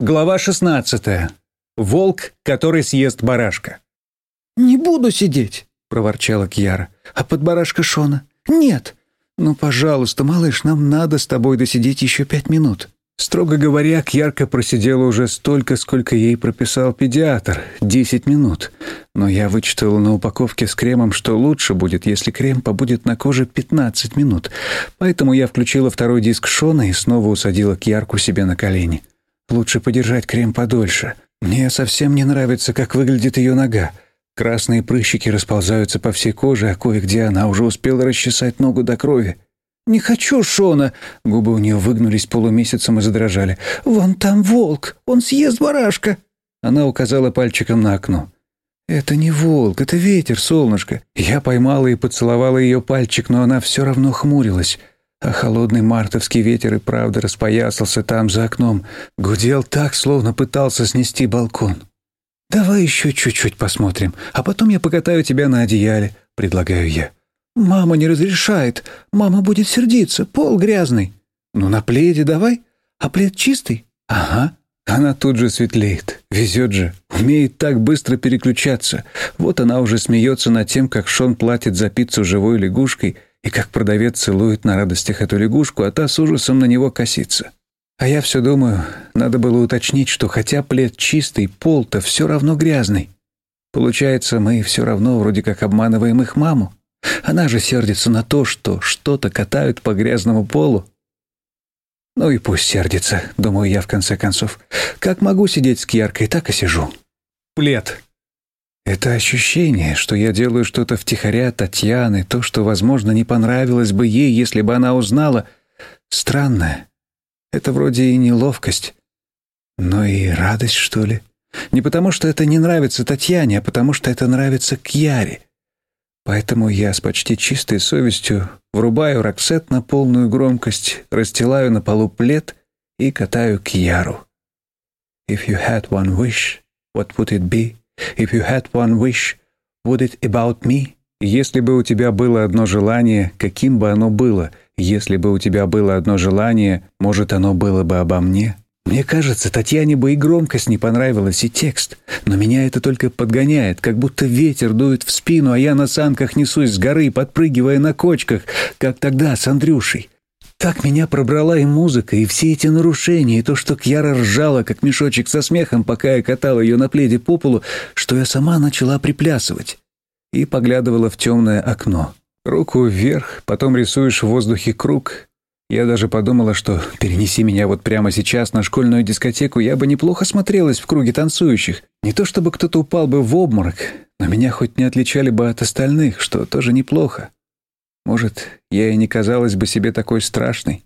Глава 16. Волк, который съест барашка. «Не буду сидеть», — проворчала Кьяра. «А под барашка Шона? Нет. Ну, пожалуйста, малыш, нам надо с тобой досидеть еще пять минут». Строго говоря, Кьярка просидела уже столько, сколько ей прописал педиатр — десять минут. Но я вычитала на упаковке с кремом, что лучше будет, если крем побудет на коже пятнадцать минут. Поэтому я включила второй диск Шона и снова усадила Кьярку себе на колени. Лучше подержать крем подольше. Мне совсем не нравится, как выглядит ее нога. Красные прыщики расползаются по всей коже, а кое-где она уже успела расчесать ногу до крови. «Не хочу Шона!» Губы у нее выгнулись полумесяцем и задрожали. «Вон там волк! Он съест барашка!» Она указала пальчиком на окно. «Это не волк, это ветер, солнышко». Я поймала и поцеловала ее пальчик, но она все равно хмурилась. А холодный мартовский ветер и правда распоясался там за окном. Гудел так, словно пытался снести балкон. «Давай еще чуть-чуть посмотрим, а потом я покатаю тебя на одеяле», — предлагаю я. «Мама не разрешает. Мама будет сердиться. Пол грязный». «Ну, на пледе давай. А плед чистый?» «Ага». Она тут же светлеет. Везет же. Умеет так быстро переключаться. Вот она уже смеется над тем, как Шон платит за пиццу живой лягушкой, и как продавец целует на радостях эту лягушку, а та с ужасом на него косится. А я все думаю, надо было уточнить, что хотя плед чистый, пол-то все равно грязный. Получается, мы все равно вроде как обманываем их маму. Она же сердится на то, что что-то катают по грязному полу. Ну и пусть сердится, думаю я в конце концов. Как могу сидеть с Кьяркой, так и сижу. Плед. Это ощущение, что я делаю что-то втихаря Татьяны, то, что, возможно, не понравилось бы ей, если бы она узнала, странное. Это вроде и неловкость, но и радость, что ли. Не потому, что это не нравится Татьяне, а потому, что это нравится Кьяре. Поэтому я с почти чистой совестью врубаю роксет на полную громкость, расстилаю на полу плед и катаю Кьяру. If you had one wish, what would it be? If you had one wish, would it about me? Если бы у тебя было одно желание, каким бы оно было? Если бы у тебя было одно желание, может, оно было бы обо мне? Мне кажется, Татьяне бы и громкость не понравилась, и текст. Но меня это только подгоняет, как будто ветер дует в спину, а я на санках несусь с горы, подпрыгивая на кочках, как тогда с Андрюшей. Так меня пробрала и музыка, и все эти нарушения, и то, что Кьяра ржала, как мешочек со смехом, пока я катала ее на пледе по полу, что я сама начала приплясывать. И поглядывала в темное окно. Руку вверх, потом рисуешь в воздухе круг, я даже подумала, что перенеси меня вот прямо сейчас на школьную дискотеку, я бы неплохо смотрелась в круге танцующих. Не то чтобы кто-то упал бы в обморок, но меня хоть не отличали бы от остальных, что тоже неплохо. Может, я и не казалась бы себе такой страшной.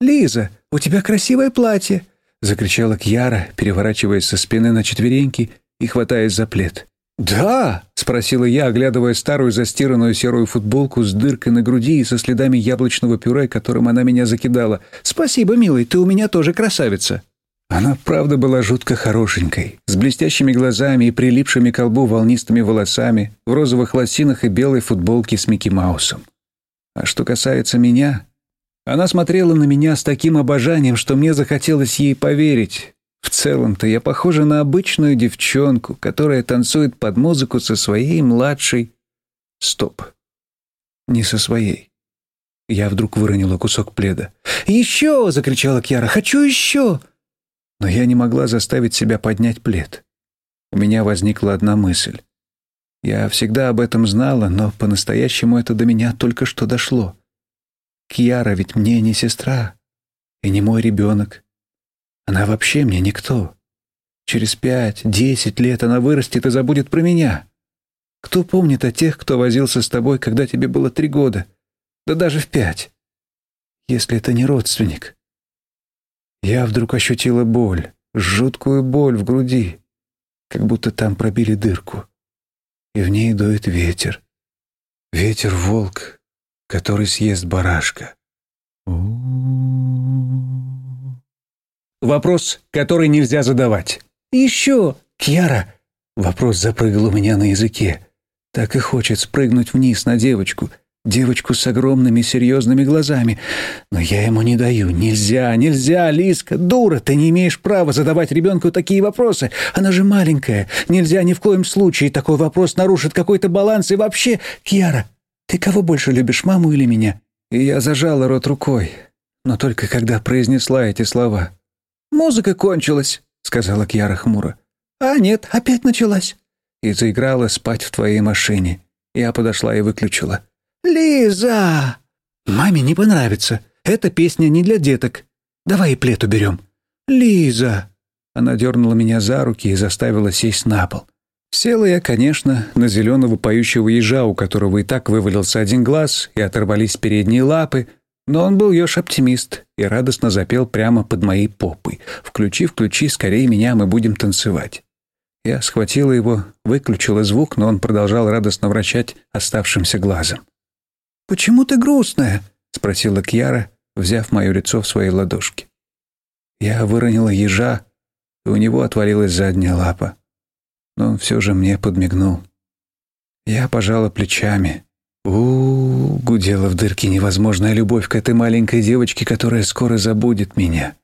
«Лиза, у тебя красивое платье!» — закричала Кьяра, переворачиваясь со спины на четвереньки и хватаясь за плед. «Да?» — спросила я, оглядывая старую застиранную серую футболку с дыркой на груди и со следами яблочного пюре, которым она меня закидала. «Спасибо, милый, ты у меня тоже красавица». Она правда была жутко хорошенькой, с блестящими глазами и прилипшими к колбу волнистыми волосами, в розовых лосинах и белой футболке с Микки Маусом. А что касается меня, она смотрела на меня с таким обожанием, что мне захотелось ей поверить. В целом-то я похожа на обычную девчонку, которая танцует под музыку со своей младшей... Стоп. Не со своей. Я вдруг выронила кусок пледа. «Еще!» — закричала Кьяра. «Хочу еще!» Но я не могла заставить себя поднять плед. У меня возникла одна мысль. Я всегда об этом знала, но по-настоящему это до меня только что дошло. Кьяра ведь мне не сестра и не мой ребенок. Она вообще мне никто. Через пять, десять лет она вырастет и забудет про меня. Кто помнит о тех, кто возился с тобой, когда тебе было три года? Да даже в пять. Если это не родственник. Я вдруг ощутила боль, жуткую боль в груди, как будто там пробили дырку. И в ней дует ветер. Ветер-волк, который съест барашка. Вопрос, который нельзя задавать. «Еще! Кьяра!» Вопрос запрыгал у меня на языке. Так и хочет спрыгнуть вниз на девочку. Девочку с огромными серьезными глазами. Но я ему не даю. Нельзя, нельзя, Лиска, дура, ты не имеешь права задавать ребенку такие вопросы. Она же маленькая. Нельзя ни в коем случае. Такой вопрос нарушит какой-то баланс. И вообще, Кьяра, ты кого больше любишь, маму или меня? И я зажала рот рукой, но только когда произнесла эти слова. «Музыка кончилась», — сказала Кьяра хмуро. «А нет, опять началась». И заиграла «Спать в твоей машине». Я подошла и выключила. «Лиза!» «Маме не понравится. Эта песня не для деток. Давай и плед уберем». «Лиза!» Она дернула меня за руки и заставила сесть на пол. Села я, конечно, на зеленого поющего ежа, у которого и так вывалился один глаз и оторвались передние лапы, но он был еж-оптимист и радостно запел прямо под моей попой. «Включи, включи, скорее меня, мы будем танцевать». Я схватила его, выключила звук, но он продолжал радостно вращать оставшимся глазом. «Почему ты грустная?» — спросила Кьяра, взяв мое лицо в свои ладошки. Я выронила ежа, и у него отвалилась задняя лапа. Но он все же мне подмигнул. Я пожала плечами. у, гудела в дырке невозможная любовь к этой маленькой девочке, которая скоро забудет меня.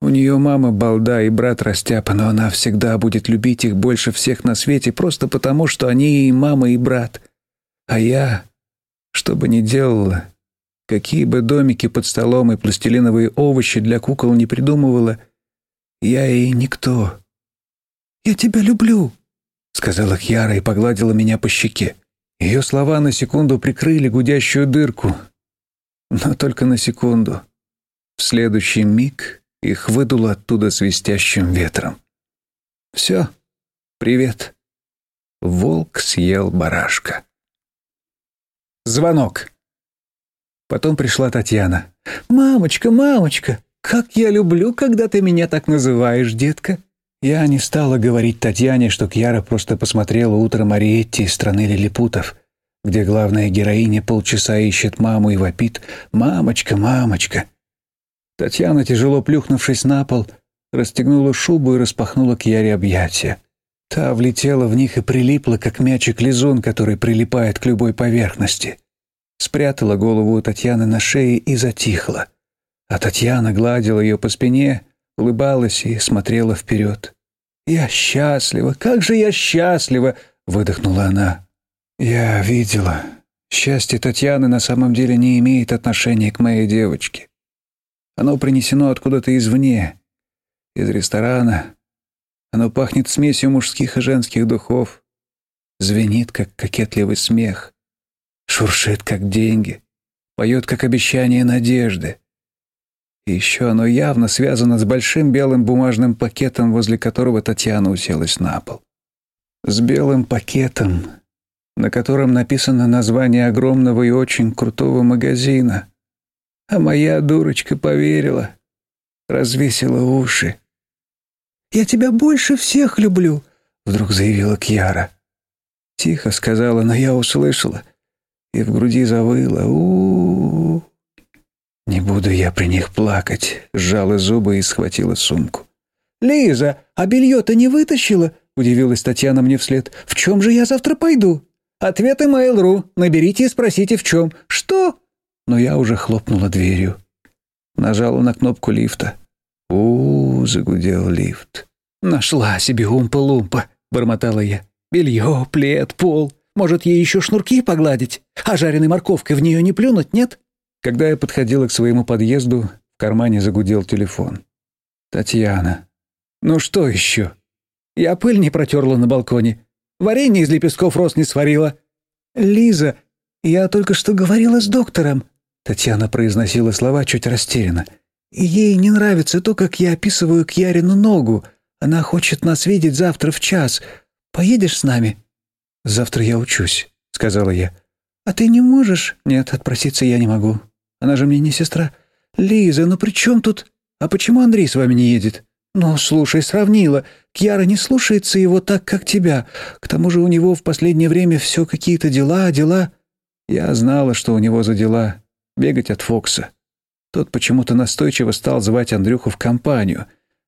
У нее мама балда и брат растяпа, но она всегда будет любить их больше всех на свете, просто потому, что они и мама, и брат. А я что бы ни делала, какие бы домики под столом и пластилиновые овощи для кукол не придумывала, я ей никто. «Я тебя люблю», — сказала Кьяра и погладила меня по щеке. Ее слова на секунду прикрыли гудящую дырку. Но только на секунду. В следующий миг их выдуло оттуда свистящим ветром. «Все, привет». Волк съел барашка. Звонок. Потом пришла Татьяна. «Мамочка, мамочка, как я люблю, когда ты меня так называешь, детка!» Я не стала говорить Татьяне, что Кьяра просто посмотрела утром Ариетти из страны лилипутов, где главная героиня полчаса ищет маму и вопит «Мамочка, мамочка!». Татьяна, тяжело плюхнувшись на пол, расстегнула шубу и распахнула Кьяре объятия. Та влетела в них и прилипла, как мячик-лизун, который прилипает к любой поверхности. Спрятала голову у Татьяны на шее и затихла. А Татьяна гладила ее по спине, улыбалась и смотрела вперед. «Я счастлива! Как же я счастлива!» — выдохнула она. «Я видела. Счастье Татьяны на самом деле не имеет отношения к моей девочке. Оно принесено откуда-то извне, из ресторана, оно пахнет смесью мужских и женских духов, звенит, как кокетливый смех, шуршит, как деньги, поет, как обещание надежды. И еще оно явно связано с большим белым бумажным пакетом, возле которого Татьяна уселась на пол. С белым пакетом, на котором написано название огромного и очень крутого магазина. А моя дурочка поверила, развесила уши. «Я тебя больше всех люблю», — вдруг заявила Кьяра. Тихо сказала, но я услышала, и в груди завыла. у, -у. Не буду я при них плакать, сжала зубы и схватила сумку. «Лиза, а белье-то не вытащила?» — удивилась Татьяна мне вслед. «В чем же я завтра пойду?» «Ответы Mail.ru. Наберите и спросите, в чем». «Что?» Но я уже хлопнула дверью. Нажала на кнопку лифта. У, -у загудел лифт. «Нашла себе умпа-лумпа», — бормотала я. «Белье, плед, пол. Может, ей еще шнурки погладить? А жареной морковкой в нее не плюнуть, нет?» Когда я подходила к своему подъезду, в кармане загудел телефон. «Татьяна». «Ну что еще?» Я пыль не протерла на балконе. Варенье из лепестков роз не сварила. «Лиза, я только что говорила с доктором». Татьяна произносила слова чуть растерянно. Ей не нравится то, как я описываю Кьярину ногу. Она хочет нас видеть завтра в час. Поедешь с нами?» «Завтра я учусь», — сказала я. «А ты не можешь?» «Нет, отпроситься я не могу. Она же мне не сестра». «Лиза, ну при чем тут...» «А почему Андрей с вами не едет?» «Ну, слушай, сравнила. Кьяра не слушается его так, как тебя. К тому же у него в последнее время все какие-то дела, дела...» Я знала, что у него за дела. Бегать от Фокса. Тот почему-то настойчиво стал звать Андрюху в компанию.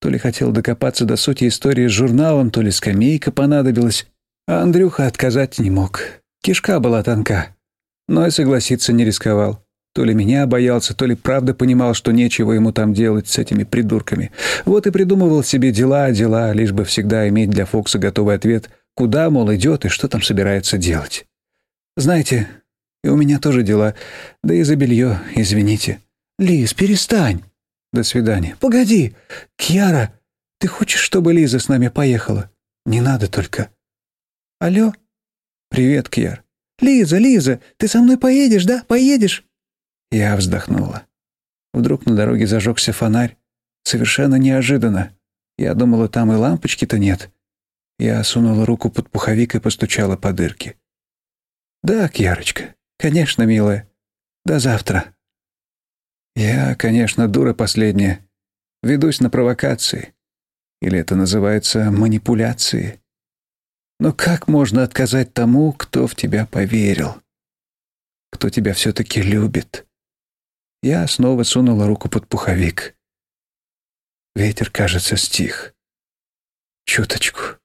То ли хотел докопаться до сути истории с журналом, то ли скамейка понадобилась. А Андрюха отказать не мог. Кишка была тонка. но и согласиться не рисковал. То ли меня боялся, то ли правда понимал, что нечего ему там делать с этими придурками. Вот и придумывал себе дела, дела, лишь бы всегда иметь для Фокса готовый ответ, куда, мол, идет и что там собирается делать. Знаете, и у меня тоже дела, да и за белье, извините. Лиз, перестань. До свидания. Погоди, Кьяра, ты хочешь, чтобы Лиза с нами поехала? Не надо только. Алло? Привет, Кьяр. Лиза, Лиза, ты со мной поедешь, да? Поедешь? Я вздохнула. Вдруг на дороге зажегся фонарь. Совершенно неожиданно. Я думала, там и лампочки-то нет. Я сунула руку под пуховик и постучала по дырке. «Да, Кьярочка, конечно, милая. До завтра». Я, конечно, дура последняя. Ведусь на провокации. Или это называется манипуляции. Но как можно отказать тому, кто в тебя поверил? Кто тебя все-таки любит? Я снова сунула руку под пуховик. Ветер, кажется, стих. Чуточку.